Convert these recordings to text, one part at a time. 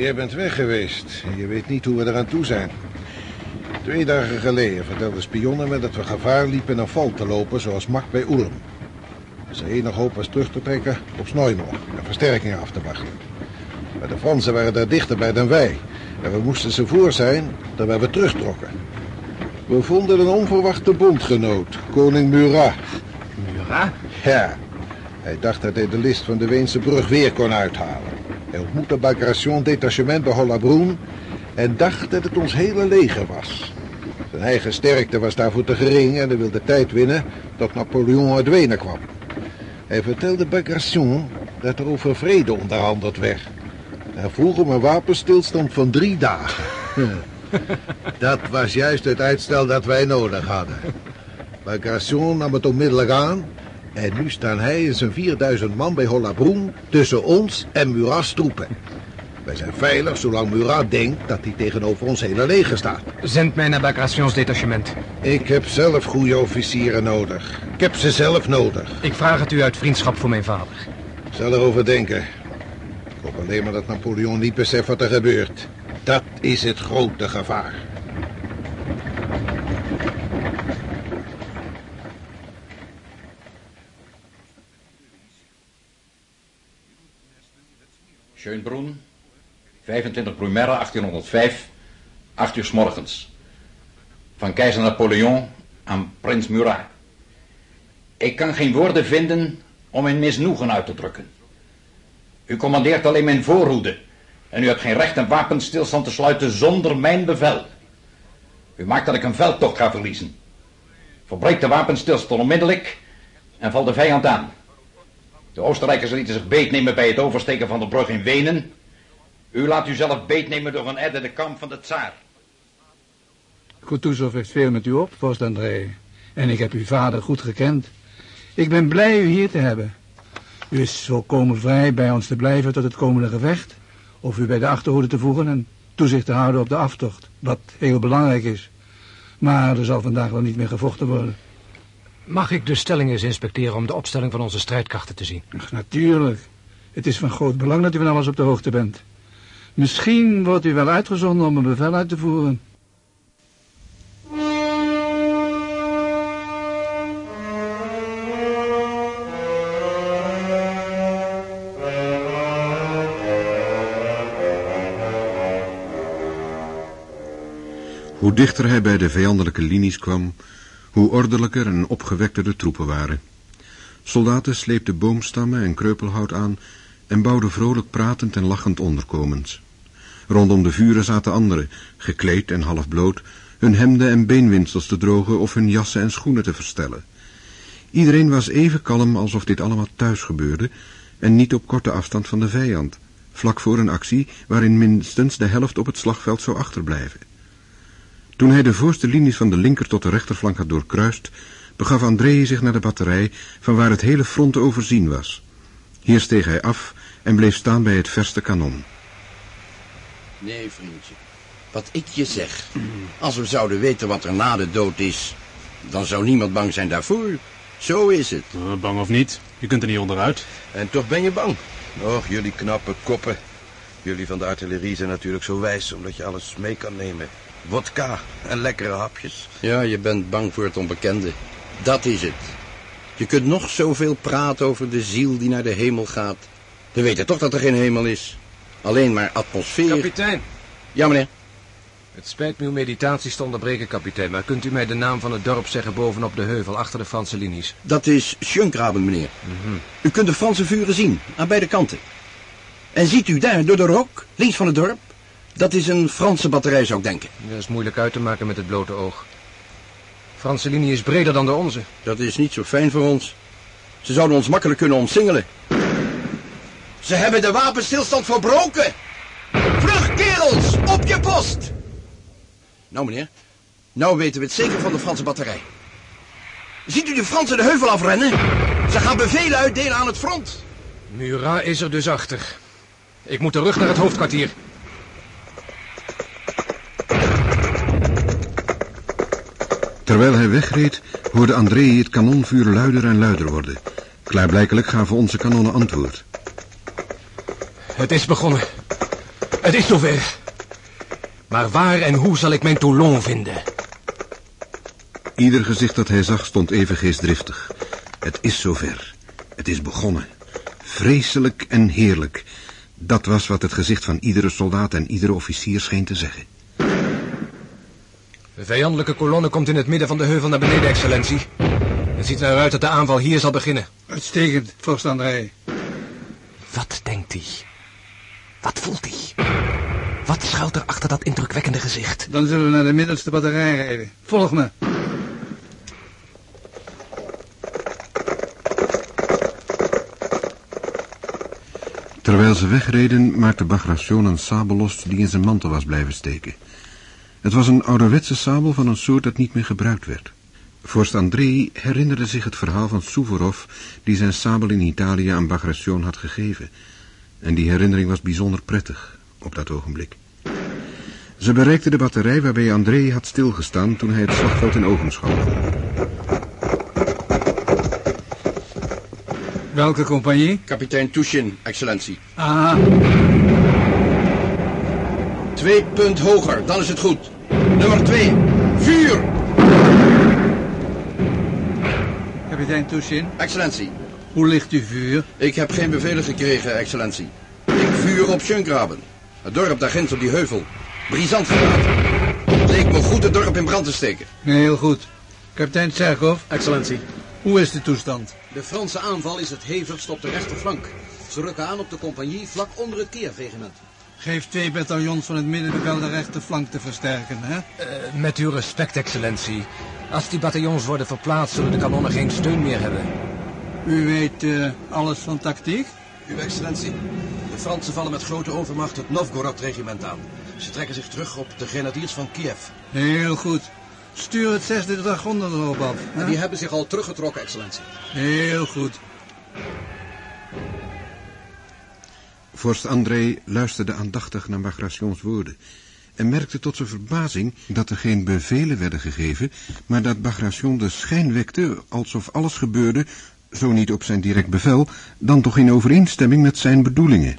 Je bent weg geweest. Je weet niet hoe we eraan toe zijn. Twee dagen geleden vertelden spionnen me dat we gevaar liepen een val te lopen zoals Mak bij Ulm. Zijn enige hoop was terug te trekken op Snoimo en versterkingen af te wachten. Maar de Fransen waren daar dichter bij dan wij. En we moesten ze voor zijn terwijl we terugtrokken. We vonden een onverwachte bondgenoot, koning Murat. Murat? Ja, hij dacht dat hij de list van de Weense brug weer kon uithalen. Hij ontmoette Bagration detachement bij Hollabrunn en dacht dat het ons hele leger was. Zijn eigen sterkte was daarvoor te gering en hij wilde tijd winnen tot Napoleon uit Wenen kwam. Hij vertelde Bagration dat er over vrede onderhandeld werd. Hij vroeg om een wapenstilstand van drie dagen. dat was juist het uitstel dat wij nodig hadden. Bagration nam het onmiddellijk aan en nu staan hij en zijn 4000 man bij Hollabrunn tussen ons en Murat's troepen. Wij zijn veilig zolang Murat denkt dat hij tegenover ons hele leger staat. Zend mij naar Bagrations detachement. Ik heb zelf goede officieren nodig. Ik heb ze zelf nodig. Ik vraag het u uit vriendschap voor mijn vader. Ik zal erover denken. Ik hoop alleen maar dat Napoleon niet beseft wat er gebeurt. Dat is het grote gevaar. Schönbrunn, 25 Brumaire 1805, 8 uur s morgens. Van keizer Napoleon aan prins Murat. Ik kan geen woorden vinden om mijn misnoegen uit te drukken. U commandeert alleen mijn voorhoede en u hebt geen recht een wapenstilstand te sluiten zonder mijn bevel. U maakt dat ik een veldtocht ga verliezen. Verbreek de wapenstilstand onmiddellijk en val de vijand aan. De Oostenrijkers lieten zich beetnemen bij het oversteken van de brug in Wenen. U laat u zelf beetnemen door een edde de kamp van de tsaar. Kutuzov heeft veel met u op, vorst André. En ik heb uw vader goed gekend. Ik ben blij u hier te hebben. U is volkomen vrij bij ons te blijven tot het komende gevecht. Of u bij de achterhoede te voegen en toezicht te houden op de aftocht. Wat heel belangrijk is. Maar er zal vandaag wel niet meer gevochten worden. Mag ik de stelling eens inspecteren om de opstelling van onze strijdkrachten te zien? Ach, natuurlijk. Het is van groot belang dat u van alles op de hoogte bent. Misschien wordt u wel uitgezonden om een bevel uit te voeren. Hoe dichter hij bij de vijandelijke linies kwam, hoe ordelijker en opgewekter de troepen waren. Soldaten sleepten boomstammen en kreupelhout aan en bouwden vrolijk pratend en lachend onderkomens. Rondom de vuren zaten anderen, gekleed en half bloot, hun hemden en beenwinsels te drogen of hun jassen en schoenen te verstellen. Iedereen was even kalm alsof dit allemaal thuis gebeurde en niet op korte afstand van de vijand, vlak voor een actie waarin minstens de helft op het slagveld zou achterblijven. Toen hij de voorste linies van de linker tot de rechterflank had doorkruist, begaf André zich naar de batterij van waar het hele front te overzien was. Hier steeg hij af en bleef staan bij het verste kanon. Nee, vriendje. Wat ik je zeg. Als we zouden weten wat er na de dood is, dan zou niemand bang zijn daarvoor. Zo is het. Uh, bang of niet, je kunt er niet onderuit. En toch ben je bang. Och, jullie knappe koppen. Jullie van de artillerie zijn natuurlijk zo wijs, omdat je alles mee kan nemen. Wodka en lekkere hapjes. Ja, je bent bang voor het onbekende. Dat is het. Je kunt nog zoveel praten over de ziel die naar de hemel gaat. We weten toch dat er geen hemel is. Alleen maar atmosfeer. Kapitein. Ja, meneer. Het spijt me uw meditaties te onderbreken, kapitein, maar kunt u mij de naam van het dorp zeggen bovenop de heuvel, achter de Franse linies? Dat is Schunkraben, meneer. U kunt de Franse vuren zien, aan beide kanten. En ziet u daar, door de rok, links van het dorp? Dat is een Franse batterij, zou ik denken. Dat is moeilijk uit te maken met het blote oog. Franse linie is breder dan de onze. Dat is niet zo fijn voor ons. Ze zouden ons makkelijk kunnen omsingelen. Ze hebben de wapenstilstand verbroken. Vlug, kerels, op je post. Nou, meneer. Nou weten we het zeker van de Franse batterij. Ziet u de Fransen de heuvel afrennen? Ze gaan bevelen uitdelen aan het front. Murat is er dus achter. Ik moet terug naar het hoofdkwartier. Terwijl hij wegreed, hoorde André het kanonvuur luider en luider worden. Klaarblijkelijk gaven onze kanonnen antwoord. Het is begonnen. Het is zover. Maar waar en hoe zal ik mijn Toulon vinden? Ieder gezicht dat hij zag stond even geestdriftig. Het is zover. Het is begonnen. Vreselijk en heerlijk. Dat was wat het gezicht van iedere soldaat en iedere officier scheen te zeggen. De vijandelijke kolonne komt in het midden van de heuvel naar beneden, excellentie. Het ziet eruit dat de aanval hier zal beginnen. Uitstekend, vorst André. Wat denkt hij? Wat voelt hij? Wat schuilt er achter dat indrukwekkende gezicht? Dan zullen we naar de middelste batterij rijden. Volg me. Terwijl ze wegreden, maakte Bagration een sabel los die in zijn mantel was blijven steken. Het was een ouderwetse sabel van een soort dat niet meer gebruikt werd. Vorst André herinnerde zich het verhaal van Suvorov, die zijn sabel in Italië aan Bagration had gegeven. En die herinnering was bijzonder prettig op dat ogenblik. Ze bereikten de batterij waarbij André had stilgestaan toen hij het slagveld in ogenschouw nam. Welke compagnie? Kapitein Tushin, excellentie. Ah, Twee punt hoger, dan is het goed. Nummer twee, vuur! kapitein Tushin. Excellentie, Hoe ligt uw vuur? ik heb geen bevelen gekregen, excellentie. Ik vuur op Schöngraben. Het dorp daar ginds op die heuvel. Brisant gelaten. Het leek me goed het dorp in brand te steken. Heel goed. Kapitein Tserkov, Excellentie. hoe is de toestand? De Franse aanval is het hevigst op de rechterflank. Ze rukken aan op de compagnie vlak onder het keervegement. Geef twee bataljons van het middenbevel de rechterflank te versterken, hè? Eh, met uw respect, excellentie. Als die bataljons worden verplaatst, zullen de kanonnen geen steun meer hebben. U weet eh, alles van tactiek? Uw excellentie, de Fransen vallen met grote overmacht het Novgorod-regiment aan. Ze trekken zich terug op de grenadiers van Kiev. Heel goed. Stuur het zesde dragonden erop af. hè? En die hebben zich al teruggetrokken, excellentie. Heel goed. Vorst André luisterde aandachtig naar Bagrations woorden en merkte tot zijn verbazing dat er geen bevelen werden gegeven, maar dat Bagration de schijn wekte alsof alles gebeurde, zo niet op zijn direct bevel, dan toch in overeenstemming met zijn bedoelingen.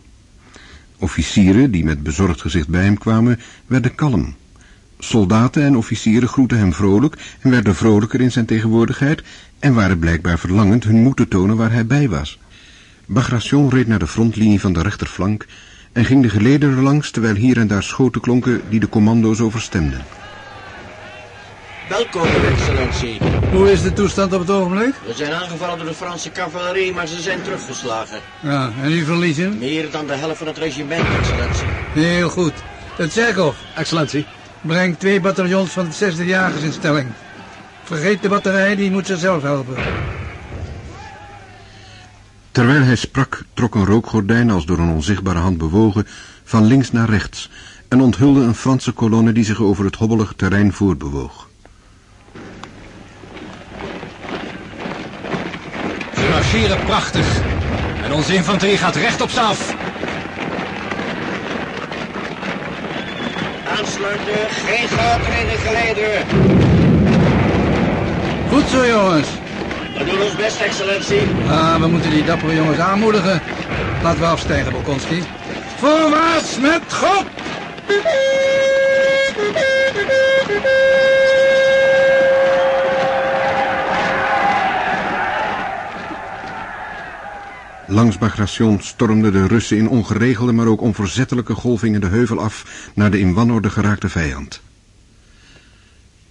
Officieren die met bezorgd gezicht bij hem kwamen, werden kalm. Soldaten en officieren groetten hem vrolijk en werden vrolijker in zijn tegenwoordigheid en waren blijkbaar verlangend hun moed te tonen waar hij bij was. Bagration reed naar de frontlinie van de rechterflank en ging de gelederen langs terwijl hier en daar schoten klonken die de commando's overstemden. Welkom, excellentie. Hoe is de toestand op het ogenblik? We zijn aangevallen door de Franse cavalerie, maar ze zijn teruggeslagen. Ja, en u verliezen? Meer dan de helft van het regiment, excellentie. Heel goed. De Tserkov, Excellentie. breng twee bataljons van het zesde jagers in stelling. Vergeet de batterij, die moet zichzelf helpen. Terwijl hij sprak, trok een rookgordijn, als door een onzichtbare hand bewogen, van links naar rechts en onthulde een Franse kolonne die zich over het hobbelige terrein voortbewoog. Ze marcheren prachtig. En onze infanterie gaat recht op ze af. Aansluiten, geen gaten in de gelederen. Goed zo, jongens. We doen ons best, excellentie. Ah, we moeten die dappere jongens aanmoedigen. Laten we afstijgen, Bolkonski. Voorwaarts met God! Langs Bagration stormden de Russen in ongeregelde, maar ook onverzettelijke golvingen de heuvel af naar de in wanorde geraakte vijand.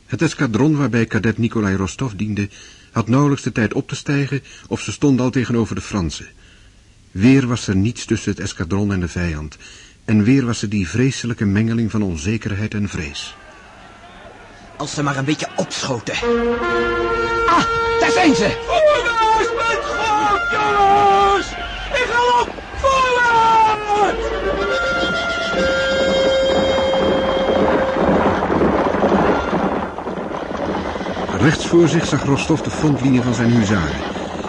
Het eskadron waarbij kadet Nikolai Rostov diende, had nauwelijks de tijd op te stijgen of ze stonden al tegenover de Fransen. Weer was er niets tussen het eskadron en de vijand, en weer was er die vreselijke mengeling van onzekerheid en vrees. Als ze maar een beetje opschoten. Ah, daar zijn ze! Rechts voor zich zag Rostov de frontlinie van zijn huzaren.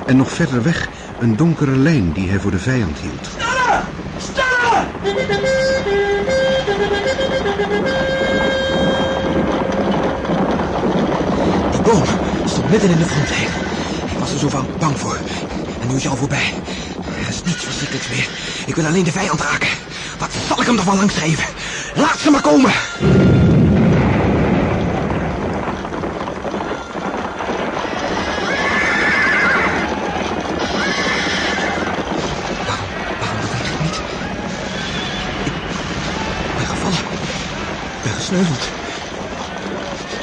En nog verder weg een donkere lijn die hij voor de vijand hield. Die boom stond midden in de frontlijn. Ik was er zo van bang voor. En nu is je al voorbij. Er is niets verschrikkelijks meer. Ik wil alleen de vijand raken. Wat zal ik hem ervan langs geven? Laat ze maar komen.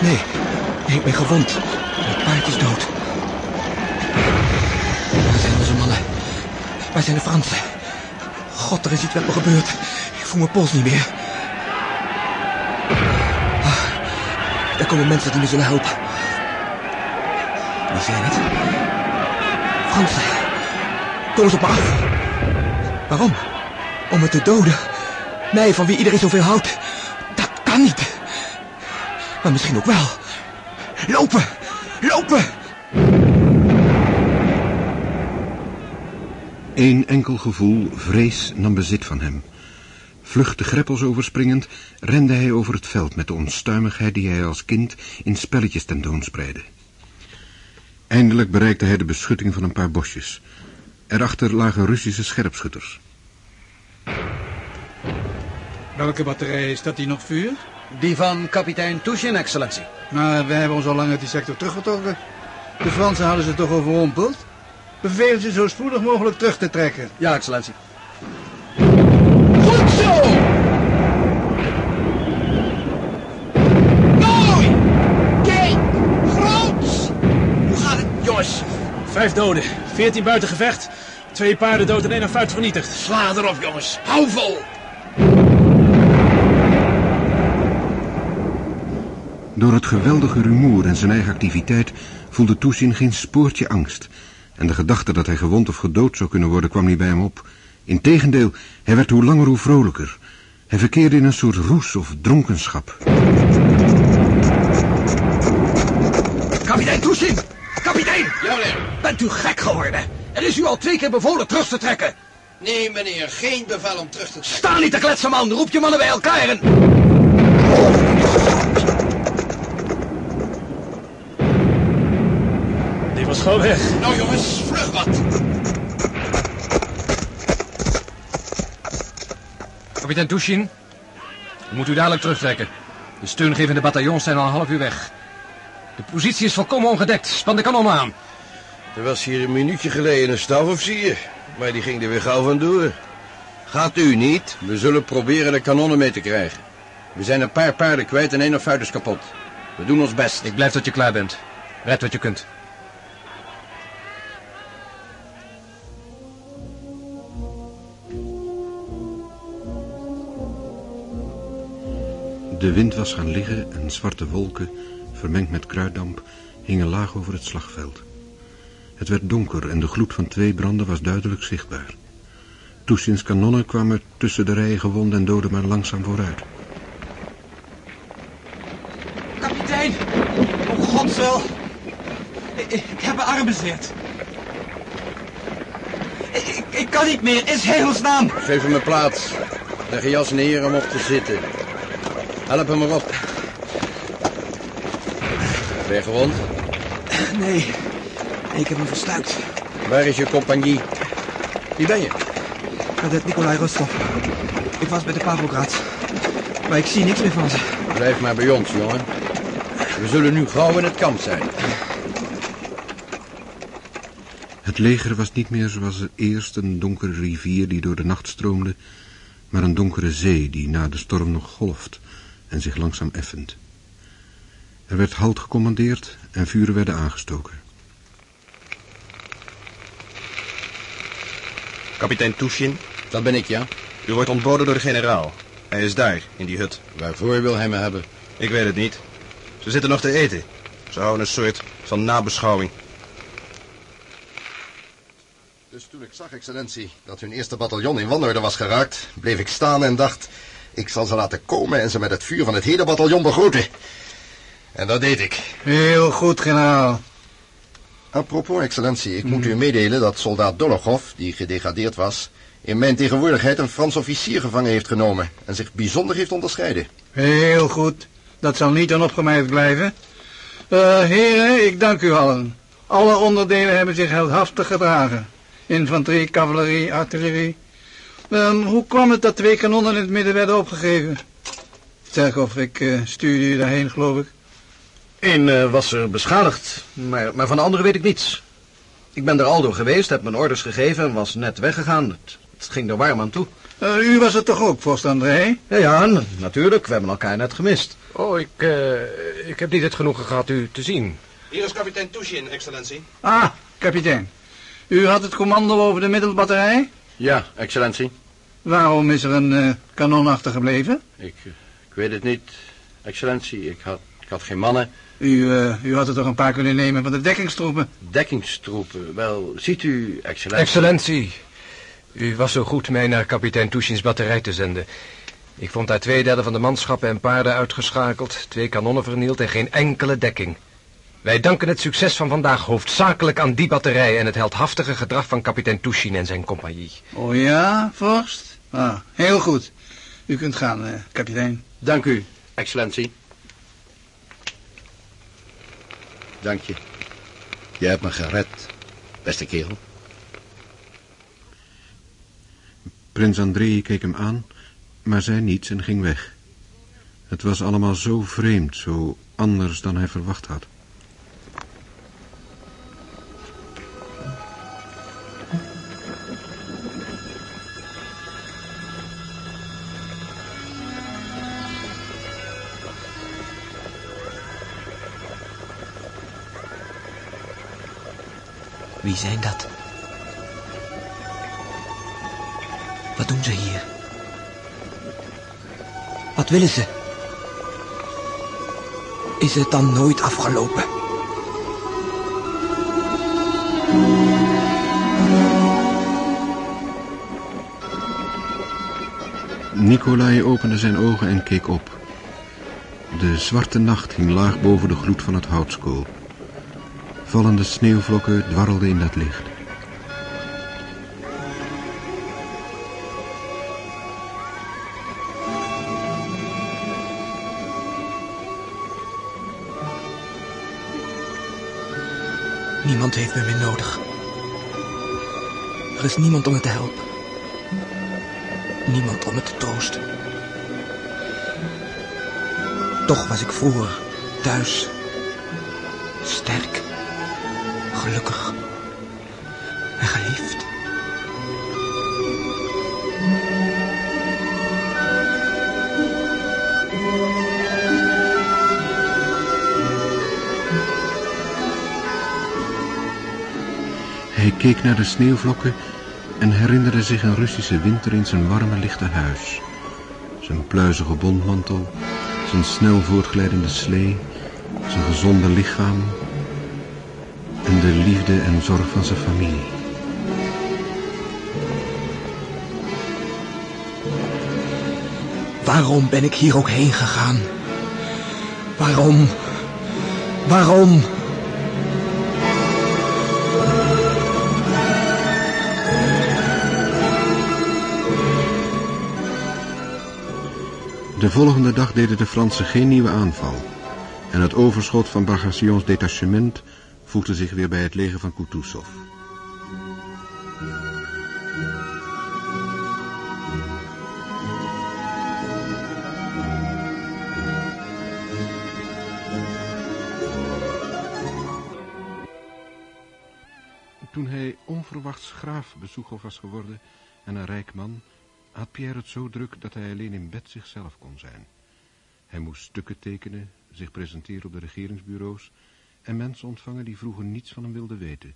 Nee, ik ben gewond. Het paard is dood. Waar zijn onze mannen? Waar zijn de Fransen? God, er is iets met me gebeurd. Ik voel mijn pols niet meer. Ah, er komen mensen die me zullen helpen. Wie zijn het? Fransen. Kom eens op me af. Waarom? Om me te doden. Mij, van wie iedereen zoveel houdt. Maar misschien ook wel. Lopen! Lopen! Eén enkel gevoel, vrees, nam bezit van hem. Vlug de greppels overspringend, rende hij over het veld met de onstuimigheid die hij als kind in spelletjes tentoonspreidde. Eindelijk bereikte hij de beschutting van een paar bosjes. Erachter lagen Russische scherpschutters. Welke batterij is dat die nog vuur? Die van kapitein Tushin, excellentie. Maar wij hebben ons al lang uit die sector teruggetrokken. De Fransen hadden ze toch overrompeld? Bevelen ze zo spoedig mogelijk terug te trekken. Ja, excellentie. Goed zo! Mooi! Kijk! Frans! Hoe gaat het, jongens? Vijf doden, veertien buiten gevecht, twee paarden dood en één affuit vernietigd. Sla erop, jongens. Hou vol! Door het geweldige rumoer en zijn eigen activiteit voelde Toesin geen spoortje angst. En de gedachte dat hij gewond of gedood zou kunnen worden kwam niet bij hem op. Integendeel, hij werd hoe langer hoe vrolijker. Hij verkeerde in een soort roes of dronkenschap. Kapitein Toesin! Kapitein! Ja, meneer. Bent u gek geworden? Er is u al twee keer bevolen terug te trekken. Nee, meneer. Geen bevel om terug te trekken. Sta niet te kletsen, man. Roep je mannen bij elkaar en... was gewoon weg. Nou, jongens, vlug wat. Kapitein Tushin, we moeten u dadelijk terugtrekken. De steungevende bataljons zijn al een half uur weg. De positie is volkomen ongedekt. Span de kanon aan. Er was hier een minuutje geleden een stafofficier, maar die ging er weer gauw vandoor. Gaat u niet? We zullen proberen de kanonnen mee te krijgen. We zijn een paar paarden kwijt en één of is kapot. We doen ons best. Ik blijf tot je klaar bent. Red wat je kunt. De wind was gaan liggen en zwarte wolken, vermengd met kruiddamp, hingen laag over het slagveld. Het werd donker en de gloed van twee branden was duidelijk zichtbaar. Toesins kanonnen kwamen tussen de rijen gewonden en doden maar langzaam vooruit. Kapitein! Om gods wil. Ik, ik heb mijn arm bezweerd. Ik, ik, ik kan niet meer, is hemelsnaam. Geef hem een plaats. Leg je jas neer om op te zitten. Help hem maar op. Ben je gewond? Nee, ik heb hem verstuikt. Waar is je compagnie? Wie ben je? Kadet Nikolai Rostov. Ik was bij de Pavlograd. Maar ik zie niks meer van ze. Blijf maar bij ons, jongen. We zullen nu gauw in het kamp zijn. Het leger was niet meer zoals eerst een donkere rivier die door de nacht stroomde, maar een donkere zee die na de storm nog golft en zich langzaam effent. Er werd halt gecommandeerd en vuren werden aangestoken. Kapitein Tushin, Dat ben ik, ja. u wordt ontboden door de generaal. Hij is daar, in die hut. Waarvoor wil hij me hebben? Ik weet het niet. Ze zitten nog te eten. Ze houden een soort van nabeschouwing. Dus toen ik zag, excellentie, dat hun eerste bataljon in wanorde was geraakt, bleef ik staan en dacht, ik zal ze laten komen en ze met het vuur van het hele bataljon begroeten. En dat deed ik. Heel goed, generaal. Apropos, excellentie, ik moet u meedelen dat soldaat Dolokhov, die gedegradeerd was, in mijn tegenwoordigheid een Frans officier gevangen heeft genomen en zich bijzonder heeft onderscheiden. Heel goed. Dat zal niet onopgemerkt blijven. Eh, heren, ik dank u allen. Alle onderdelen hebben zich heldhaftig gedragen. Infanterie, cavalerie, artillerie. Hoe kwam het dat twee kanonnen in het midden werden opgegeven? of ik uh, stuurde u daarheen, geloof ik. Eén uh, was er beschadigd, maar, maar van de andere weet ik niets. Ik ben er al door geweest, heb mijn orders gegeven en was net weggegaan. Het, het ging er warm aan toe. Uh, u was het toch ook, Vorst André? Ja, ja, natuurlijk. We hebben elkaar net gemist. Oh, ik, uh, ik heb niet het genoegen gehad u te zien. Hier is kapitein Tushin, excellentie. Ah, kapitein. U had het commando over de middelbatterij? Ja, excellentie. Waarom is er een uh, kanon achtergebleven? Ik, ik weet het niet, excellentie. Ik had, ik had geen mannen. U, uh, u had er toch een paar kunnen nemen van de dekkingstroepen? Dekkingstroepen? Wel, ziet u, excellentie... Excellentie, u was zo goed mij naar kapitein Tushins batterij te zenden. Ik vond daar twee derde van de manschappen en paarden uitgeschakeld, twee kanonnen vernield en geen enkele dekking. Wij danken het succes van vandaag hoofdzakelijk aan die batterij en het heldhaftige gedrag van kapitein Tushin en zijn compagnie. Oh ja, vorst? Ah, heel goed. U kunt gaan, eh, kapitein. Dank u, excellentie. Dank je. Je hebt me gered, beste kerel. Prins André keek hem aan, maar zei niets en ging weg. Het was allemaal zo vreemd, zo anders dan hij verwacht had. Wie zijn dat? Wat doen ze hier? Wat willen ze? Is het dan nooit afgelopen? Nicolai opende zijn ogen en keek op. De zwarte nacht hing laag boven de gloed van het houtskool. Vallende sneeuwvlokken dwarrelden in dat licht. Niemand heeft me meer nodig. Er is niemand om me te helpen. Niemand om me te troosten. Toch was ik vroeger thuis. Sterk. Gelukkig. En geliefd. Hij keek naar de sneeuwvlokken en herinnerde zich een Russische winter in zijn warme lichte huis. Zijn pluizige bondmantel, zijn snel voortglijdende slee, zijn gezonde lichaam liefde en zorg van zijn familie. Waarom ben ik hier ook heen gegaan? Waarom? Waarom? De volgende dag deden de Fransen geen nieuwe aanval. En het overschot van Bagasions detachement voegde zich weer bij het leger van Kutuzov. Toen hij onverwachts graaf Bezoegel was geworden en een rijk man, had Pierre het zo druk dat hij alleen in bed zichzelf kon zijn. Hij moest stukken tekenen, zich presenteren op de regeringsbureaus en mensen ontvangen die vroeger niets van hem wilden weten.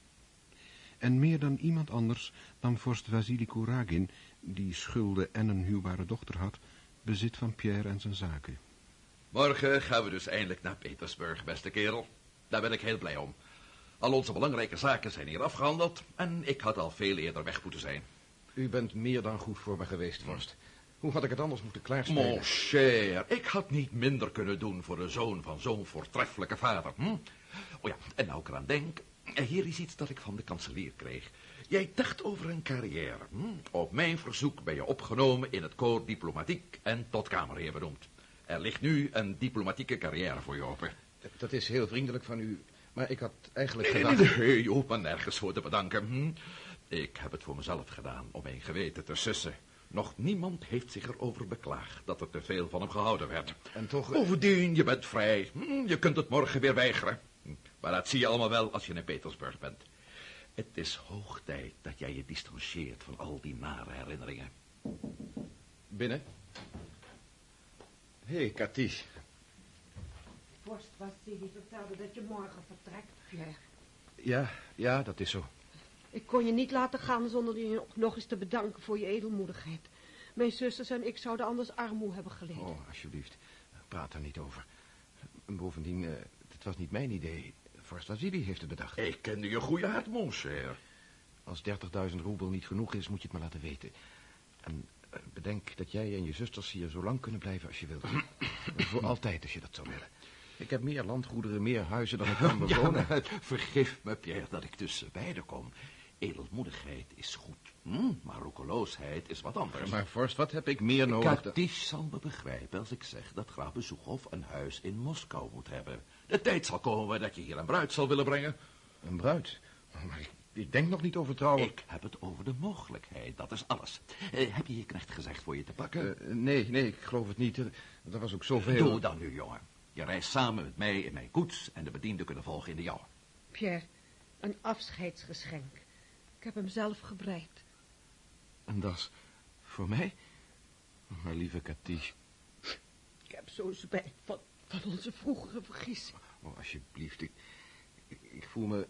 En meer dan iemand anders dan vorst Vasily Kuragin, die schulden en een huwbare dochter had, bezit van Pierre en zijn zaken. Morgen gaan we dus eindelijk naar Petersburg, beste kerel. Daar ben ik heel blij om. Al onze belangrijke zaken zijn hier afgehandeld en ik had al veel eerder weg moeten zijn. U bent meer dan goed voor me geweest, vorst. Hoe had ik het anders moeten klaarspelen? Mon cher, ik had niet minder kunnen doen voor de zoon van zo'n voortreffelijke vader. Hm? Oh ja, en nou ik eraan denk, hier is iets dat ik van de kanselier kreeg. Jij dacht over een carrière. Hm? Op mijn verzoek ben je opgenomen in het koor diplomatiek en tot kamerheer benoemd. Er ligt nu een diplomatieke carrière voor je open. Dat is heel vriendelijk van u, maar ik had eigenlijk nee, gedacht... Nee, nee, je hoeft me nergens voor te bedanken. Hm? Ik heb het voor mezelf gedaan, om mijn geweten te sussen. Nog niemand heeft zich erover beklaagd dat er te veel van hem gehouden werd. En toch... Bovendien, je bent vrij. Hm, Je kunt het morgen weer weigeren. Maar dat zie je allemaal wel als je in Petersburg bent. Het is hoog tijd dat jij je distancieert van al die nare herinneringen. Binnen. Hé, hey, Katish. Vorst Vassili vertelde dat je morgen vertrekt, Pierre. Ja, ja, dat is zo. Ik kon je niet laten gaan zonder je nog eens te bedanken voor je edelmoedigheid. Mijn zusters en ik zouden anders armoe hebben geleden. Oh, alsjeblieft. Praat er niet over. Bovendien, eh, het was niet mijn idee. Vorst Vasili heeft het bedacht. Ik kende je goede hart, mon cher. Als 30.000 roebel niet genoeg is, moet je het me laten weten. En eh, bedenk dat jij en je zusters hier zo lang kunnen blijven als je wilt. Voor altijd, als je dat zou willen. Ik heb meer landgoederen, meer huizen dan ik kan Ja, bewonen. nou, vergif me, Pierre, dat ik tussen beiden kom. Edelmoedigheid is goed, hm? maar roekeloosheid is wat anders. Maar vorst, wat heb ik meer nodig? Katish zal me begrijpen als ik zeg dat graaf Bezoekhoff een huis in Moskou moet hebben. De tijd zal komen dat je hier een bruid zal willen brengen. Een bruid? Maar ik, ik denk nog niet over trouwen. Ik heb het over de mogelijkheid, dat is alles. Eh, heb je je knecht gezegd voor je te pakken? Eh, nee, nee, ik geloof het niet. Er, er was ook zoveel... Doe dan nu, jongen. Je reist samen met mij in mijn koets en de bedienden kunnen volgen in de jouwe. Pierre, een afscheidsgeschenk. Ik heb hem zelf gebreid. En dat is voor mij? Mijn lieve Katish. Ik heb zo spijt van, van onze vroegere vergissing. Oh, alsjeblieft. Ik, ik, ik voel me...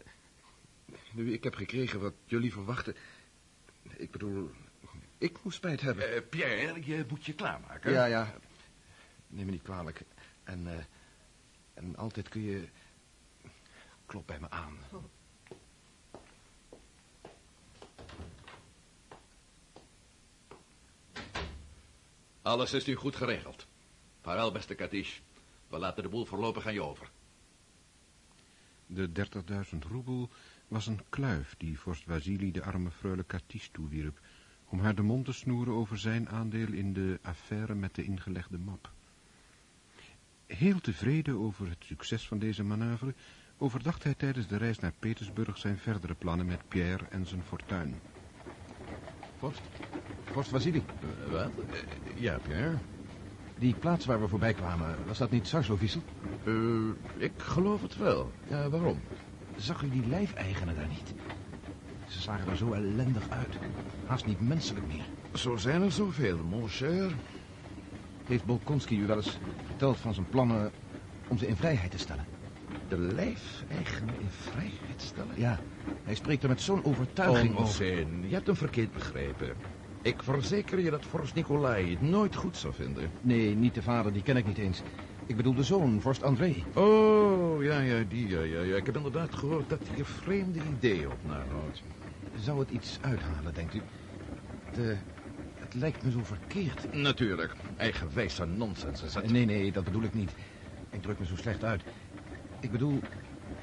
Nu ik heb gekregen wat jullie verwachten... Ik bedoel, ik moet spijt hebben. Eh, Pierre, je moet je klaarmaken. Ja, ja. Neem me niet kwalijk. En, eh, en altijd kun je... Klop bij me aan. Alles is nu goed geregeld. Vaarwel, beste Katish. We laten de boel voorlopig aan je over. De 30.000 roebel was een kluif die vorst Vasili de arme freule Katish toewierp... om haar de mond te snoeren over zijn aandeel in de affaire met de ingelegde map. Heel tevreden over het succes van deze manoeuvre... overdacht hij tijdens de reis naar Petersburg zijn verdere plannen met Pierre en zijn fortuin. Vorst? Vorst Vasili. wat? ja, Pierre. Die plaats waar we voorbij kwamen, was dat niet Sarsovissel? Uh, ik geloof het wel. Ja, waarom? Zag u die lijfeigenen daar niet? Ze zagen er zo ellendig uit. Haast niet menselijk meer. Zo zijn er zoveel, mon cher. Heeft Bolkonski u wel eens verteld van zijn plannen om ze in vrijheid te stellen? De lijfeigenen in vrijheid stellen? Ja, hij spreekt er met zo'n overtuiging over. Onzin, je hebt hem verkeerd begrepen. Ik verzeker je dat vorst Nicolai het nooit goed zou vinden. Nee, niet de vader, die ken ik niet eens. Ik bedoel de zoon, vorst André. Oh, ja, ja, die, ja, ja, ja. Ik heb inderdaad gehoord dat hij een vreemde idee op nahoudt. Zou het iets uithalen, denkt u? De, het lijkt me zo verkeerd. Natuurlijk. Eigenwijze nonsens is het. Nee, nee, dat bedoel ik niet. Ik druk me zo slecht uit. Ik bedoel,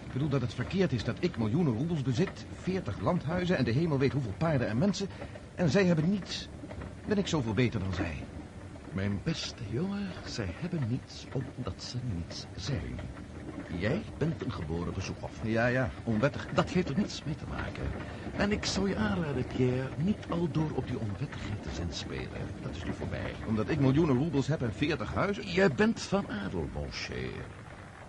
ik bedoel dat het verkeerd is dat ik miljoenen roebels bezit, veertig landhuizen en de hemel weet hoeveel paarden en mensen. En zij hebben niets. Ben ik zoveel beter dan zij? Mijn beste jongen, zij hebben niets omdat ze niets zijn. Jij bent een geboren bezoekhof. Ja, ja, onwettig. Dat heeft er niets mee te maken. En ik zou je aanraden, Pierre, niet al door op die onwettigheid te zinspelen. Dat is nu voorbij. Omdat ik miljoenen roebels heb en veertig huizen? Je bent van adel, mon cher.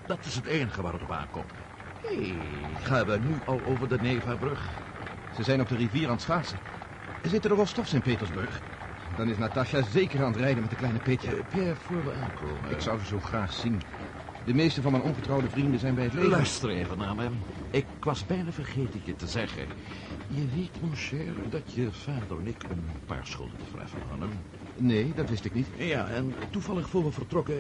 Dat is het enige waar het op aankomt. Hé, hey, gaan we nu al over de Nevabrug? Ze zijn op de rivier aan het schaatsen. Zitten er Rostovs in Petersburg? Dan is Natasja zeker aan het rijden met de kleine Peetje. Uh, Pierre, voor we aankomen. Ik zou ze zo graag zien. De meeste van mijn ongetrouwde vrienden zijn bij het leger. Luister even naar me. Ik was bijna vergeten je te zeggen. Je weet, mon cher, dat je vader en ik een paar schulden te verheffen hadden. Nee, dat wist ik niet. Ja, en toevallig voor we vertrokken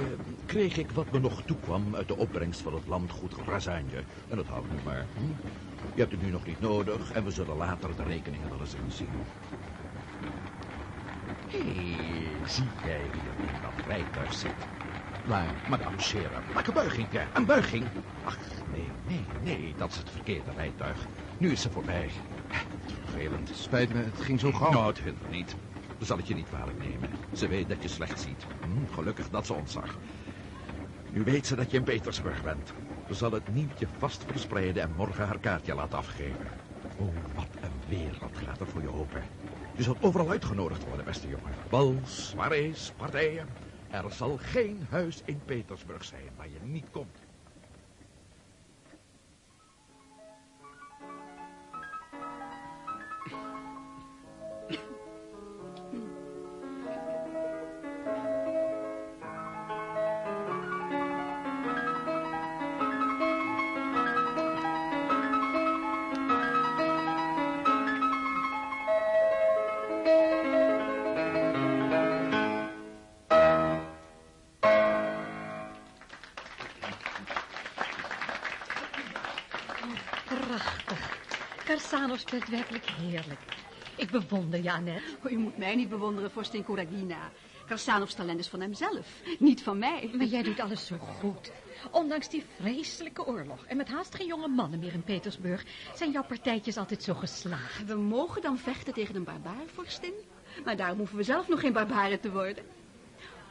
kreeg ik wat me nog toekwam uit de opbrengst van het landgoed Razagne. En dat houdt nu maar. Hm? Je hebt het nu nog niet nodig en we zullen later de rekeningen wel eens inzien. Hé, hey, zie jij hier in dat rijtuig zitten? Waar? Madame Scherer. Maak een buiging. Een buiging. Ach, nee, nee, nee. Dat is het verkeerde rijtuig. Nu is ze voorbij. Vervelend. Spijt me, het ging zo gauw. Nou, het hindert niet. Zal het je niet kwalijk nemen. Ze weet dat je slecht ziet. Hm, gelukkig dat ze ons zag. Nu weet ze dat je in Petersburg bent. Zal het nieuwtje vast verspreiden en morgen haar kaartje laten afgeven. Oh, wat een wereld gaat er voor je open. Je zult overal uitgenodigd worden, beste jongen. Bals, soirées, partijen. Er zal geen huis in Petersburg zijn waar je niet komt. Speelt werkelijk heerlijk. Ik bewonder je, Annette. Oh, u moet mij niet bewonderen, vorstin Coragina. Karsanovs talent is van hemzelf, niet van mij. Maar jij doet alles zo goed. Ondanks die vreselijke oorlog en met haast geen jonge mannen meer in Petersburg... zijn jouw partijtjes altijd zo geslaagd. We mogen dan vechten tegen een barbaar, vorstin. Maar daarom hoeven we zelf nog geen barbaren te worden.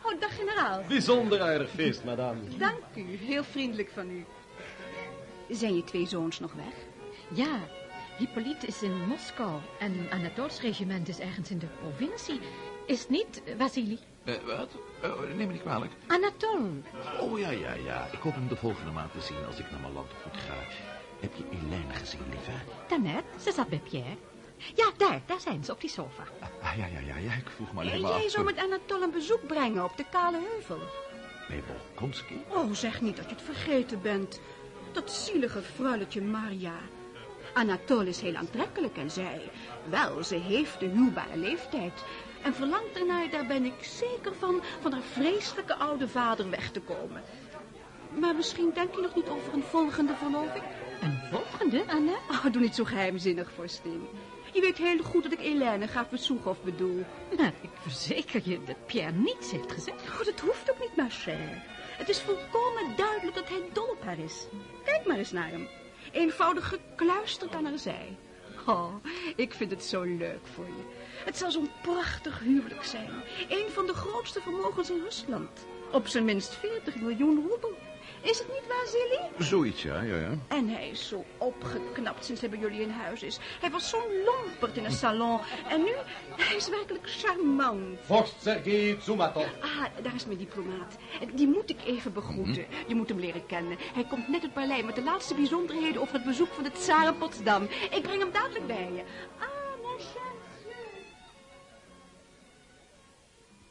Oh, dag generaal. Bijzonder aardig feest, madame. Dank u, heel vriendelijk van u. Zijn je twee zoons nog weg? Ja, Hippolyte is in Moskou en Anatols regiment is ergens in de provincie. Is het niet, Vasily? Eh, wat? Oh, neem me niet kwalijk. Anatol. Oh, ja, ja, ja. Ik hoop hem de volgende maand te zien als ik naar mijn land goed ga. Heb je Hélène gezien, lieve? Daarnet, ze zat bij Pierre. Ja, daar, daar zijn ze, op die sofa. Ah, ja, ja, ja, ja. Ik vroeg maar maar jij af. zou met Anatol een bezoek brengen op de kale heuvel. Bij Volkonski? Oh, zeg niet dat je het vergeten bent. Dat zielige fruiletje Maria. Anatole is heel aantrekkelijk en zij... Wel, ze heeft de huwbare leeftijd. En verlangt ernaar, daar ben ik zeker van... van haar vreselijke oude vader weg te komen. Maar misschien denk je nog niet over een volgende verloving? Een volgende, Anne? Oh, doe niet zo geheimzinnig, vorstin. Je weet heel goed dat ik Hélène ga bezoeken of bedoel. Maar ik verzeker je dat Pierre niets heeft gezegd. Oh, dat hoeft ook niet, ma chère. Het is volkomen duidelijk dat hij dol op haar is. Kijk maar eens naar hem. Eenvoudig gekluisterd aan haar zij. Oh, ik vind het zo leuk voor je. Het zal zo'n prachtig huwelijk zijn. Een van de grootste vermogens in Rusland. Op zijn minst 40 miljoen roebel. Is het niet waar, Zilly? Zoiets, ja, ja, ja. En hij is zo opgeknapt sinds hij bij jullie in huis is. Hij was zo'n lomperd in een salon. En nu, hij is werkelijk charmant. Vorst Sergei Zumatov. Ah, daar is mijn diplomaat. Die moet ik even begroeten. Je moet hem leren kennen. Hij komt net uit Berlijn met de laatste bijzonderheden over het bezoek van de Tsar in Potsdam. Ik breng hem dadelijk bij je. Ah, mon cher.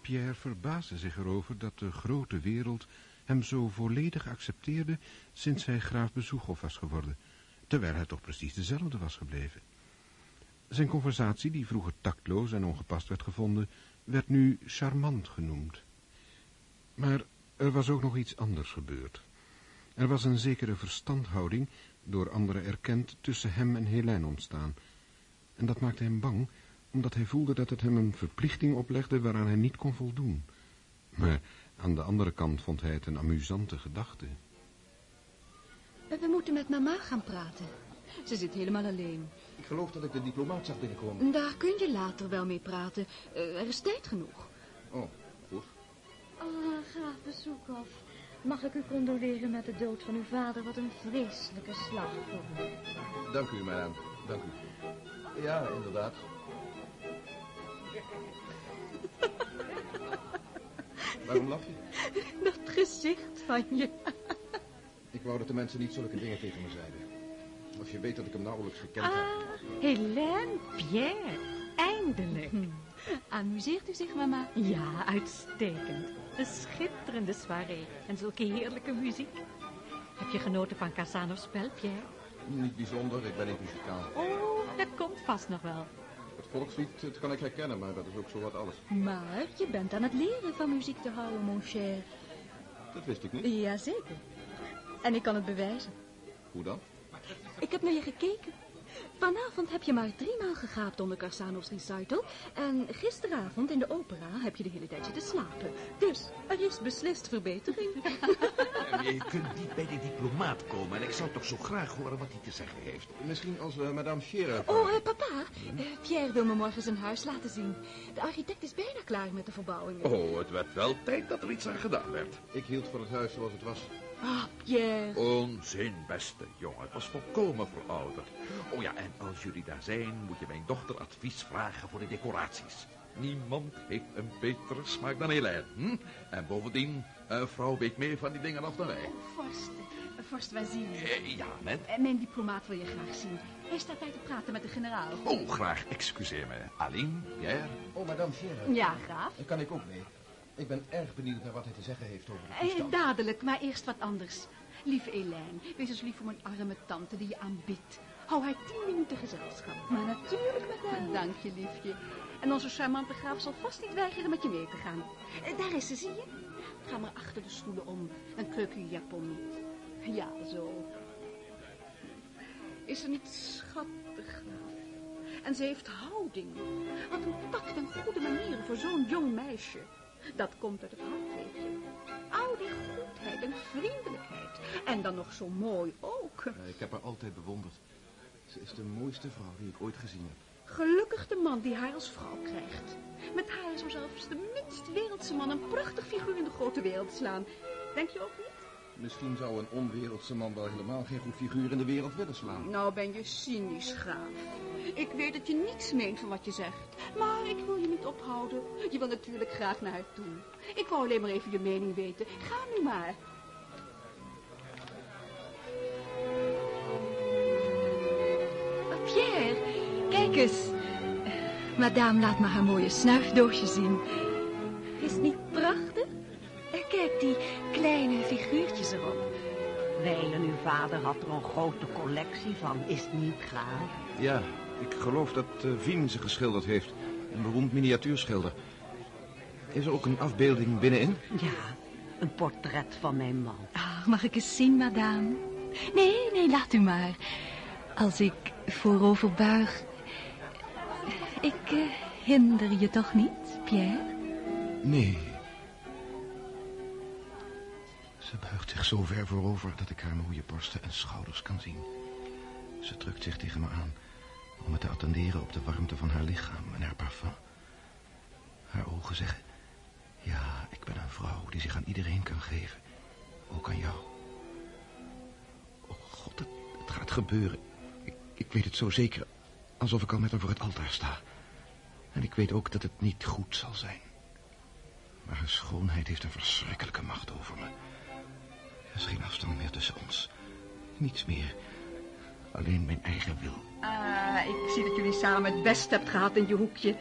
Pierre verbaasde zich erover dat de grote wereld hem zo volledig accepteerde sinds hij graaf Bezoeghof was geworden, terwijl hij toch precies dezelfde was gebleven. Zijn conversatie, die vroeger tactloos en ongepast werd gevonden, werd nu charmant genoemd. Maar er was ook nog iets anders gebeurd. Er was een zekere verstandhouding, door anderen erkend, tussen hem en Helene ontstaan. En dat maakte hem bang, omdat hij voelde dat het hem een verplichting oplegde waaraan hij niet kon voldoen. Maar aan de andere kant vond hij het een amusante gedachte. We moeten met mama gaan praten. Ze zit helemaal alleen. Ik geloof dat ik de diplomaat zag binnenkomen. Daar kun je later wel mee praten. Eh, er is tijd genoeg. Oh, goed. Oh, graaf Bezoekhoff. Mag ik u condoleren met de dood van uw vader? Wat een vreselijke slag voor u. Dank u, madame. Dank u. Ja, inderdaad. Waarom lach je? Dat gezicht van je. Ik wou dat de mensen niet zulke dingen tegen me zeiden. Als je weet dat ik hem nauwelijks gekend heb. Ah, Hélène, Pierre. Eindelijk. Amuseert u zich, mama? Ja, uitstekend. Een schitterende soirée. En zulke heerlijke muziek. Heb je genoten van Casano's spel, Pierre? Niet bijzonder, ik ben niet muzikaal. Oh, dat komt vast nog wel. Volkslied het kan ik herkennen, maar dat is ook zo wat alles. Maar je bent aan het leren van muziek te houden, mon cher. Dat wist ik niet. Jazeker. En ik kan het bewijzen. Hoe dan? Ik heb naar je gekeken. Vanavond heb je maar driemaal gegaapt onder Karsanovs recital. En gisteravond in de opera heb je de hele tijd zitten slapen. Dus er is beslist verbetering. Je kunt niet bij de diplomaat komen en ik zou toch zo graag horen wat hij te zeggen heeft. Misschien als we madame Scherer... Oh, eh, papa. Eh, Pierre wil me morgen zijn huis laten zien. De architect is bijna klaar met de verbouwingen. Oh, het werd wel tijd dat er iets aan gedaan werd. Ik hield van het huis zoals het was. Ah, Pierre. Onzin, beste jongen. Het was volkomen verouderd. Oh ja, en als jullie daar zijn, moet je mijn dochter advies vragen voor de decoraties. Niemand heeft een betere smaak dan Helene. Hm? En bovendien, een vrouw weet meer van die dingen af dan wij. Vorst, eh, vorst Vasili. Eh, ja, met? Eh, Mijn diplomaat wil je graag zien. Hij staat bij te praten met de generaal. Oh, graag, excuseer me. Aline, Pierre? Oh, madame Fière. Ja, graaf. Kan ik ook mee. Ik ben erg benieuwd naar wat hij te zeggen heeft over de Eh, toestand. dadelijk, maar eerst wat anders. Lieve Elijn, wees eens lief voor mijn arme tante die je aanbidt. Hou haar tien minuten gezelschap. Maar natuurlijk, madame. Dank je, liefje. En onze charmante graaf zal vast niet weigeren met je mee te gaan. Eh, daar is ze, zie je? Ga maar achter de stoelen om en kreuk je japon niet. Ja, zo. Is ze niet schattig, graaf? En ze heeft houding. Wat een tact en goede manieren voor zo'n jong meisje. Dat komt uit het hart, weet je. Al die goedheid en vriendelijkheid. En dan nog zo mooi ook. Ik heb haar altijd bewonderd. Ze is de mooiste vrouw die ik ooit gezien heb. Gelukkig de man die haar als vrouw krijgt. Met haar zou zelfs de minst wereldse man een prachtig figuur in de grote wereld slaan. Denk je ook niet? Misschien zou een onwereldse man wel helemaal geen goed figuur in de wereld willen slaan. Nou ben je cynisch, graaf. Ik weet dat je niets meent van wat je zegt. Maar ik wil je niet ophouden. Je wil natuurlijk graag naar haar toe. Ik wou alleen maar even je mening weten. Ga nu maar. Pierre, kijk eens. Madame laat me haar mooie snuifdoosje zien. Kijk, die kleine figuurtjes erop. Wijlen uw vader had er een grote collectie van, is het niet gaaf? Ja, ik geloof dat uh, Wien ze geschilderd heeft. Een beroemd miniatuurschilder. Is er ook een afbeelding binnenin? Ja, een portret van mijn man. Ah, mag ik eens zien, madame? Nee, nee, laat u maar. Als ik voorover buig... Ik eh, hinder je toch niet, Pierre? Nee. Zich zo ver voorover dat ik haar mooie borsten en schouders kan zien. Ze drukt zich tegen me aan om me te attenderen op de warmte van haar lichaam en haar parfum. Haar ogen zeggen... Ja, ik ben een vrouw die zich aan iedereen kan geven. Ook aan jou. Oh god, het, het gaat gebeuren. Ik, ik weet het zo zeker. Alsof ik al met haar voor het altaar sta. En ik weet ook dat het niet goed zal zijn. Maar haar schoonheid heeft een verschrikkelijke macht over me. Er is geen afstand meer tussen ons. Niets meer. Alleen mijn eigen wil. Ah, ik zie dat jullie samen het best hebt gehad in je hoekje.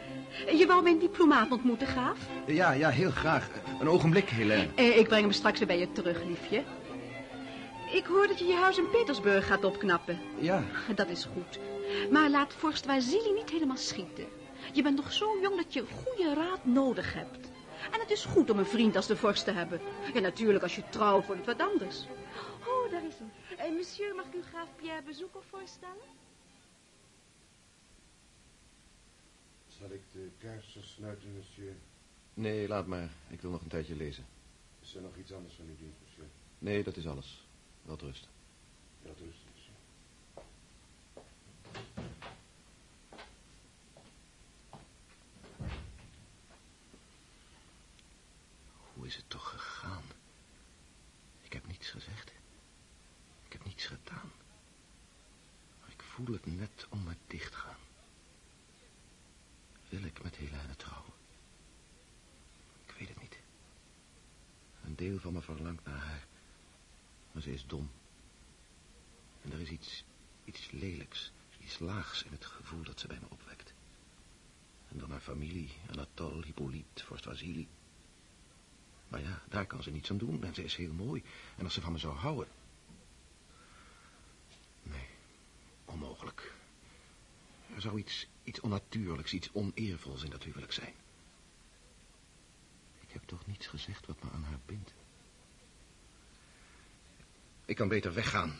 Je wou mijn diplomaat ontmoeten, graaf? Ja, ja, heel graag. Een ogenblik, Helene. Eh, ik breng hem straks weer bij je terug, liefje. Ik hoor dat je je huis in Petersburg gaat opknappen. Ja. Dat is goed. Maar laat vorst Vasili niet helemaal schieten. Je bent nog zo jong dat je goede raad nodig hebt. En het is goed om een vriend als de vorst te hebben. Ja, natuurlijk, als je trouwt wordt het wat anders. Oh, daar is hij. Eh, monsieur, mag ik u graaf Pierre bezoeken voorstellen? Zal ik de kaarsen snuiten, monsieur? Nee, laat maar. Ik wil nog een tijdje lezen. Is er nog iets anders van uw dienst, monsieur? Nee, dat is alles. Wel rusten. Dat rusten, monsieur. Is het toch gegaan? Ik heb niets gezegd. Ik heb niets gedaan. Maar ik voel het net om me dicht gaan. Wil ik met Helene trouwen? Ik weet het niet. Een deel van me verlangt naar haar. Maar ze is dom. En er is iets, iets lelijks, iets laags in het gevoel dat ze bij me opwekt. En dan haar familie, Anatole, Hippolyte, vorst Vasili. Maar ja, daar kan ze niets aan doen en ze is heel mooi. En als ze van me zou houden... Nee, onmogelijk. Er zou iets, iets onnatuurlijks, iets oneervols in dat huwelijk zijn. Ik heb toch niets gezegd wat me aan haar bindt. Ik kan beter weggaan.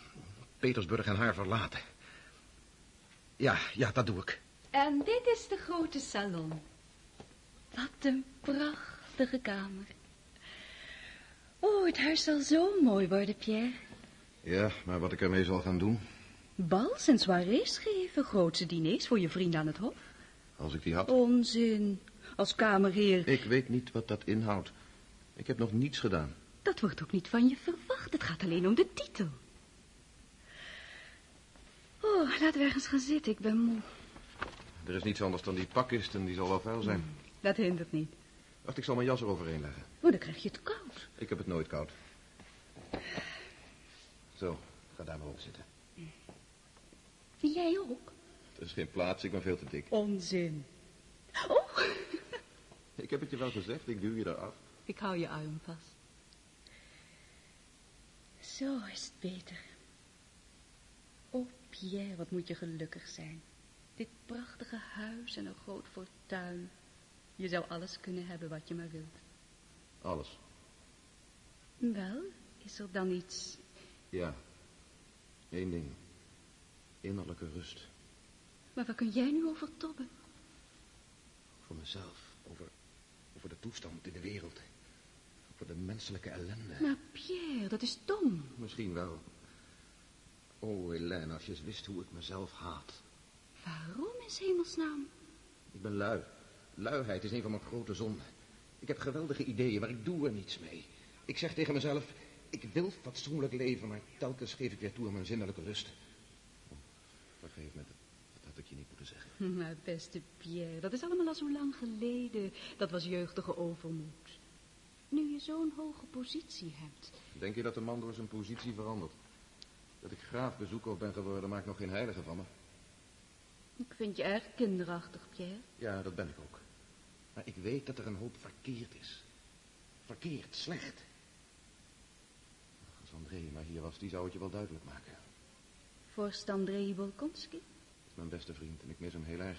Petersburg en haar verlaten. Ja, ja, dat doe ik. En dit is de grote salon. Wat een prachtige kamer. Het huis zal zo mooi worden, Pierre. Ja, maar wat ik ermee zal gaan doen, Bals en soirées geven, grootse diners voor je vrienden aan het hof. als ik die had... Onzin. Als kamerheer. Ik weet niet wat dat inhoudt. Ik heb nog niets gedaan. Dat wordt ook niet van je verwacht. Het gaat alleen om de titel. Oh, laten we ergens gaan zitten. Ik ben moe. Er is niets anders dan die pakkist en die zal wel vuil zijn. Dat hindert niet. Wacht, ik zal mijn jas eroverheen leggen. Oh, dan krijg je het koud. Ik heb het nooit koud. Zo, ga daar maar op zitten. Jij ook? Er is geen plaats, ik ben veel te dik. Onzin. Oh, Ik heb het je wel gezegd, ik duw je eraf. ik hou je arm vast. Zo is het beter. Oh, Pierre, wat moet je gelukkig zijn. Dit prachtige huis en een groot fortuin. Je zou alles kunnen hebben wat je maar wilt. Alles. Wel, is er dan iets... Ja. Eén ding. Innerlijke rust. Maar waar kun jij nu over tobben? Voor mezelf. Over, over de toestand in de wereld. Over de menselijke ellende. Maar Pierre, dat is dom. Misschien wel. Oh, Hélène, als je eens wist hoe ik mezelf haat. Waarom in hemelsnaam? Ik ben lui. Luiheid is een van mijn grote zonden. Ik heb geweldige ideeën, maar ik doe er niets mee. Ik zeg tegen mezelf, ik wil fatsoenlijk leven, maar telkens geef ik weer toe aan mijn zinnelijke rust. Oh, vergeef me, dat, dat had ik je niet moeten zeggen. Maar beste Pierre, dat is allemaal al zo lang geleden. Dat was jeugdige overmoed. Nu je zo'n hoge positie hebt. Denk je dat een man door zijn positie verandert? Dat ik graafbezoeker ben geworden maakt nog geen heilige van me. Ik vind je erg kinderachtig, Pierre. Ja, dat ben ik ook. Maar ik weet dat er een hoop verkeerd is. Verkeerd, slecht. Als André maar hier was, die zou het je wel duidelijk maken. Vorst Andrei Bolkonski? is mijn beste vriend en ik mis hem heel erg.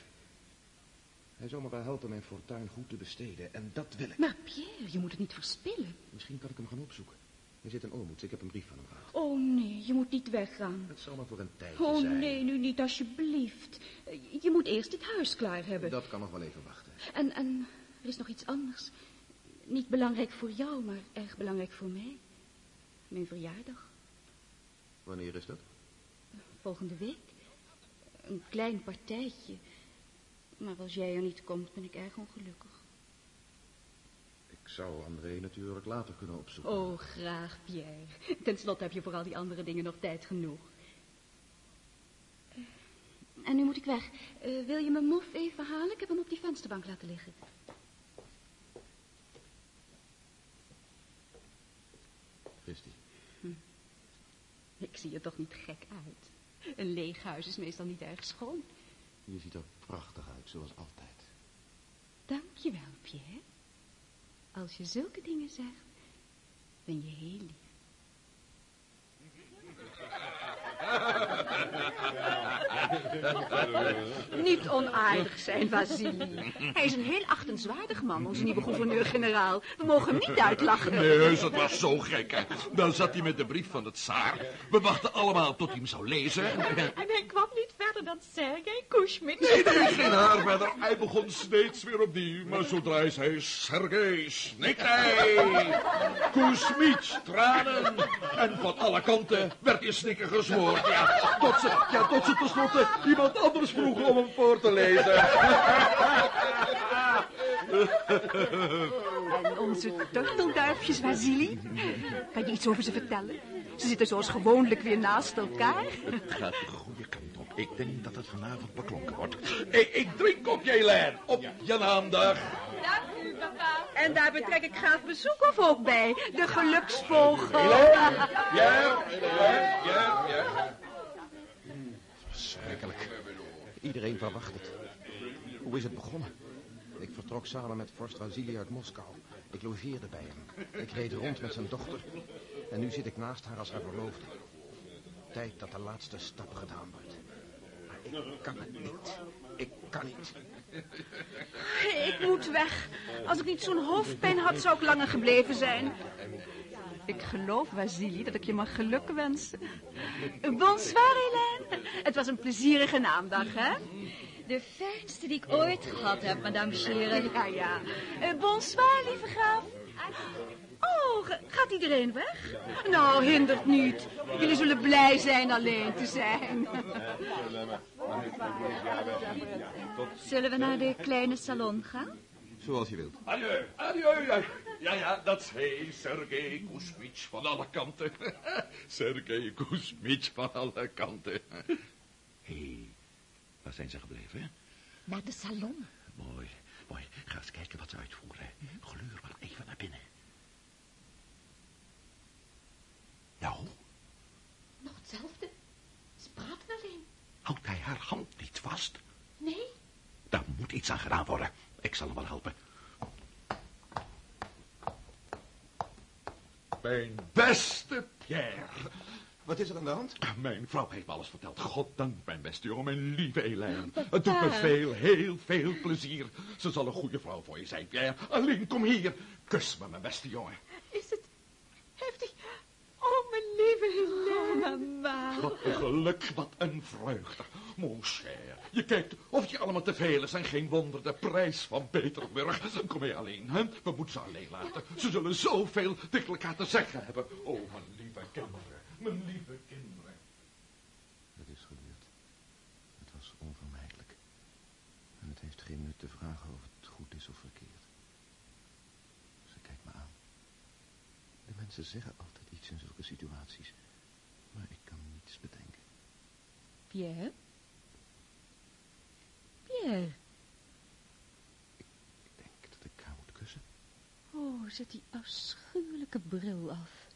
Hij zou me wel helpen mijn fortuin goed te besteden en dat wil ik. Maar Pierre, je moet het niet verspillen. Misschien kan ik hem gaan opzoeken. Hij zit in Olmoets, ik heb een brief van hem gehad. Oh nee, je moet niet weggaan. Het zal maar voor een tijdje Oh zijn. nee, nu niet alsjeblieft. Je moet eerst dit huis klaar hebben. Dat kan nog wel even wachten. En, en er is nog iets anders. Niet belangrijk voor jou, maar erg belangrijk voor mij. Mijn verjaardag. Wanneer is dat? Volgende week. Een klein partijtje. Maar als jij er niet komt, ben ik erg ongelukkig. Ik zou André natuurlijk later kunnen opzoeken. Oh, graag, Pierre. Ten slotte heb je voor al die andere dingen nog tijd genoeg. Eh, En nu moet ik weg. Eh, wil je mijn mof even halen? Ik heb hem op die vensterbank laten liggen. Ik zie er toch niet gek uit. Een leeg huis is meestal niet erg schoon. je ziet er prachtig uit, zoals altijd. Dank je wel, Pierre. Als je zulke dingen zegt, ben je heel lief. Niet onaardig zijn, Vasili. Hij is een heel achtenswaardig man, onze nieuwe gouverneur-generaal. We mogen hem niet uitlachen. Nee, heus, dat was zo gek, hè. Dan zat hij met de brief van het tsaar. We wachten allemaal tot hij hem zou lezen. En hij kwam niet verder dan Sergei. Nee, is geen haar verder. Hij begon steeds weer opnieuw. Maar zodra hij zei, Sergei, snikte hij. Kuzmits, tranen. En van alle kanten werd in snikken gezwoord. Ja, tot ze, ja, tot ze tenslotte iemand anders vroegen om hem voor te lezen. En onze turtelduifjes, Vasili. Kan je iets over ze vertellen? Ze zitten zoals gewoonlijk weer naast elkaar. Het gaat de goede kant op. Ik denk dat het vanavond beklonken wordt. Ik, ik drink op je, Hélène. Op je naamdag. Dank u, papa. En daar betrek ik graag bezoek of ook bij. De geluksvogel. Ja, ja, ja, ja. Verschrikkelijk. Iedereen verwacht het. Hoe is het begonnen? Ik vertrok samen met vorst Vasili uit Moskou. Ik logeerde bij hem. Ik reed rond met zijn dochter. En nu zit ik naast haar als haar verloofde. Tijd dat de laatste stap gedaan wordt. Ik kan het niet. Ik kan niet. Ik moet weg. Als ik niet zo'n hoofdpijn had, zou ik langer gebleven zijn. Ik geloof, Vasili, dat ik je mag geluk wensen. Bonsoir, Hélène. Het was een plezierige naamdag, hè? De fijnste die ik ooit gehad heb, madame Chere. Ja, ja. Eh, bonsoir, lieve graaf. Oh, ga- gaat iedereen weg? Nou, hindert niet. Jullie zullen blij zijn alleen te zijn. Zullen we naar de kleine salon gaan? Zoals je wilt. Adieu, adieu. Ja, ja, dat is hij, Sergej Kuzmich van alle kanten. Sergej Kuzmich van alle kanten. Hé, hey, waar zijn ze gebleven? Naar de salon. Mooi, mooi. Ga eens kijken wat ze uitvoeren. Gleur maar even naar binnen. Nou? Nog hetzelfde. Ze praten alleen. Houdt hij haar hand niet vast? Nee. Daar moet iets aan gedaan worden. Ik zal hem wel helpen. Mijn beste Pierre. Wat is er aan de hand? Mijn vrouw heeft me alles verteld. Goddank, mijn beste jongen, mijn lieve Elijn. Het doet me veel, heel veel plezier. Ze zal een goede vrouw voor je zijn, Pierre. Alleen kom hier. Kus me, mijn beste jongen. Is het heftig? Oh, mijn lieve Helene. mama. Wat een geluk, wat een vreugde. Mon cher, je kijkt of je allemaal te veel is en geen wonder de prijs van Peterburg. Kom mee alleen, hè? We moeten ze alleen laten. Ze zullen zoveel tegen elkaar te zeggen hebben. Oh, mijn lieve kinderen, mijn lieve kinderen. Het is gebeurd. Het was onvermijdelijk. En het heeft geen nut te vragen of het goed is of verkeerd. Ze kijkt me aan. De mensen zeggen altijd iets in zulke situaties. Maar ik kan niets bedenken. Pierre? Pierre? Ik denk dat ik haar moet kussen. Zet die afschuwelijke bril af.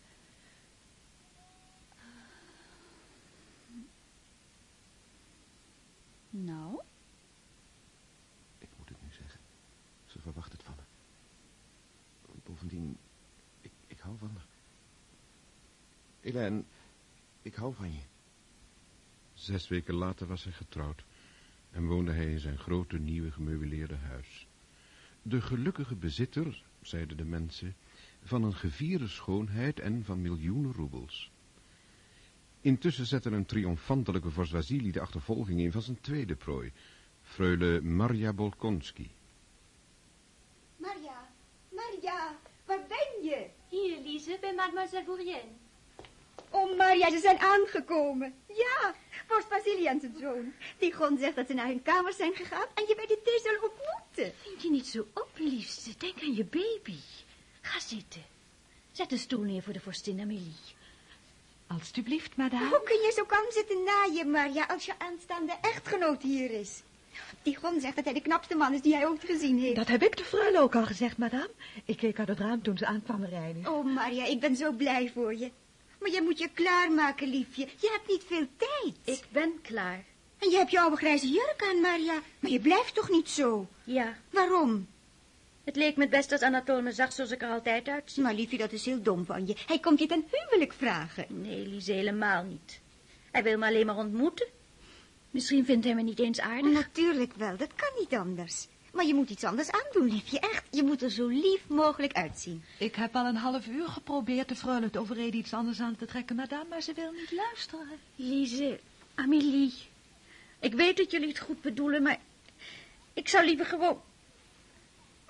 Nou? Ik moet het nu zeggen. Ze verwacht het van me. Bovendien, ik, ik hou van haar. Hélène, ik hou van je. Zes weken later was hij getrouwd en woonde hij in zijn grote nieuwe gemeubileerde huis. De gelukkige bezitter, zeiden de mensen, van een gevierde schoonheid en van miljoenen roebels. Intussen zette een triomfantelijke vorst Vasili de achtervolging in van zijn tweede prooi, freule Marja Bolkonski. Maria, Maria, waar ben je? Hier, Lise, bij mademoiselle Bourienne. Oh, Maria, ze zijn aangekomen. Ja, vorst Vasili en zijn zoon. Tigon zegt dat ze naar hun kamers zijn gegaan en je bij de thee zullen ontmoeten. Vind je niet zo op, liefste? Denk aan je baby. Ga zitten. Zet een stoel neer voor de vorstin Amélie. Alsjeblieft, madame. Hoe kun je zo kalm zitten naaien, Maria, als je aanstaande echtgenoot hier is? Tigon zegt dat hij de knapste man is die hij ooit gezien heeft. Dat heb ik de freule ook al gezegd, madame. Ik keek uit het raam toen ze aankwamen rijden. Oh, Maria, ik ben zo blij voor je. Maar je moet je klaarmaken, liefje. Je hebt niet veel tijd. Ik ben klaar. En je hebt je oude grijze jurk aan, Maria. Maar je blijft toch niet zo? Ja. Waarom? Het leek me het best als Anatole me zag zoals ik er altijd uitzie. Maar liefje, dat is heel dom van je. Hij komt je ten huwelijk vragen. Nee, Lise, helemaal niet. Hij wil me alleen maar ontmoeten. Misschien vindt hij me niet eens aardig. Natuurlijk wel, dat kan niet anders. Maar je moet iets anders aandoen, liefje, echt. Je moet er zo lief mogelijk uitzien. Ik heb al een half uur geprobeerd de freule te overreden iets anders aan te trekken, madame, maar ze wil niet luisteren. Lise, Amélie, ik weet dat jullie het goed bedoelen, maar ik zou liever gewoon...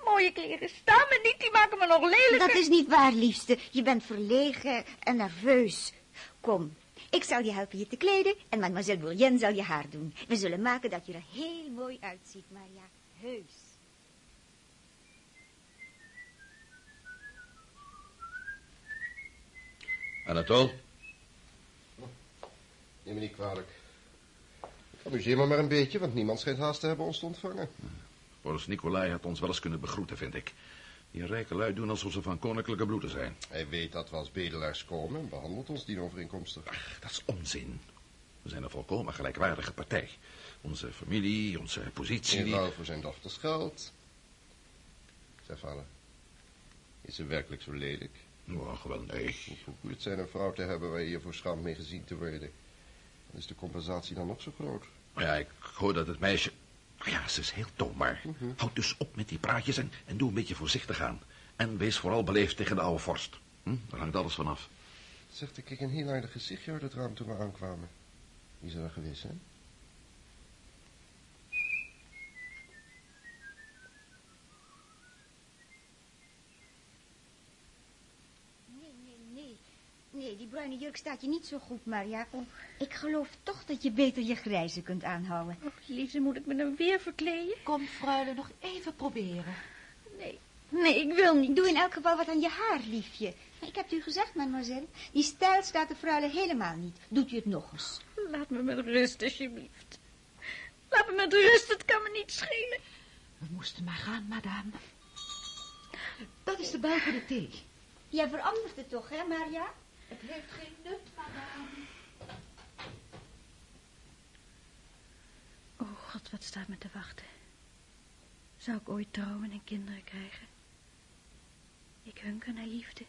Mooie kleren staan me niet, die maken me nog lelijker. Dat is niet waar, liefste. Je bent verlegen en nerveus. Kom, ik zal je helpen je te kleden en mademoiselle Bourienne zal je haar doen. We zullen maken dat je er heel mooi uitziet, Maria. Heus. Anatol? Neem me niet kwalijk. Amuseer me maar een beetje, want niemand schijnt haast te hebben ons te ontvangen. Boris Nicolai had ons wel eens kunnen begroeten, vind ik. Die rijke lui doen alsof ze van koninklijke bloeden zijn. Hij weet dat we als bedelaars komen en behandelt ons dienovereenkomstig. Ach, dat is onzin. We zijn een volkomen gelijkwaardige partij. Onze familie, onze positie... In ruil voor zijn dochters geld. Zeg, vader. Is ze werkelijk zo lelijk? Och, wel nee. Hoe goed het zijn een vrouw te hebben waar je je voor schaamt mee gezien te worden. Dan is de compensatie dan nog zo groot. Ja, ik hoor dat het meisje... Ja, ze is heel dom, maar houd dus op met die praatjes en, en doe een beetje voorzichtig aan. En wees vooral beleefd tegen de oude vorst. Hm? Daar hangt alles vanaf. Zegt, ik kreeg een heel aardig gezichtje uit het raam toen we aankwamen. Wie is er geweest, hè? Nee, nee, nee. Nee, die bruine jurk staat je niet zo goed, Maria. Ik geloof toch dat je beter je grijze kunt aanhouden. Oh, Lise, moet ik me dan weer verkleden? Kom, freule, nog even proberen. Nee, Nee, ik wil niet. Doe in elk geval wat aan je haar, liefje. Ik heb het u gezegd, mademoiselle. Die stijl staat de vrouwen helemaal niet. Doet u het nog eens. Laat me met rust, alsjeblieft. Laat me met rust, het kan me niet schelen. We moesten maar gaan, madame. Dat is de bel voor de thee. Jij verandert het toch, hè, Maria? Het heeft geen nut, madame. Oh, God, wat staat me te wachten? Zou ik ooit trouwen en kinderen krijgen? Ik hunker naar liefde.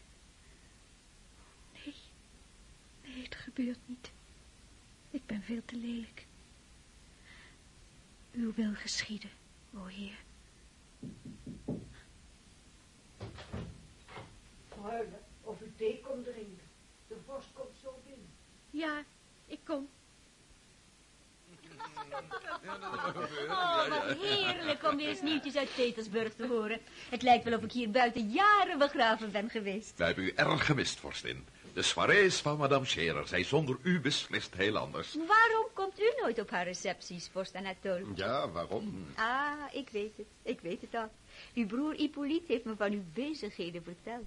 Nee, nee, het gebeurt niet. Ik ben veel te lelijk. Uw wil geschieden, o Heer. Freule, of u thee komt drinken. De vorst komt zo binnen. Ja, ik kom. Oh, wat heerlijk om weer eens nieuwtjes uit Petersburg te horen. Het lijkt wel of ik hier buiten jaren begraven ben geweest. Wij hebben u erg gemist, vorstin. De soirées van madame Scherer zijn zonder u beslist heel anders. Waarom komt u nooit op haar recepties, vorst Anatole? Ja, waarom? Ah, ik weet het. Ik weet het al. Uw broer Hippolyte heeft me van uw bezigheden verteld.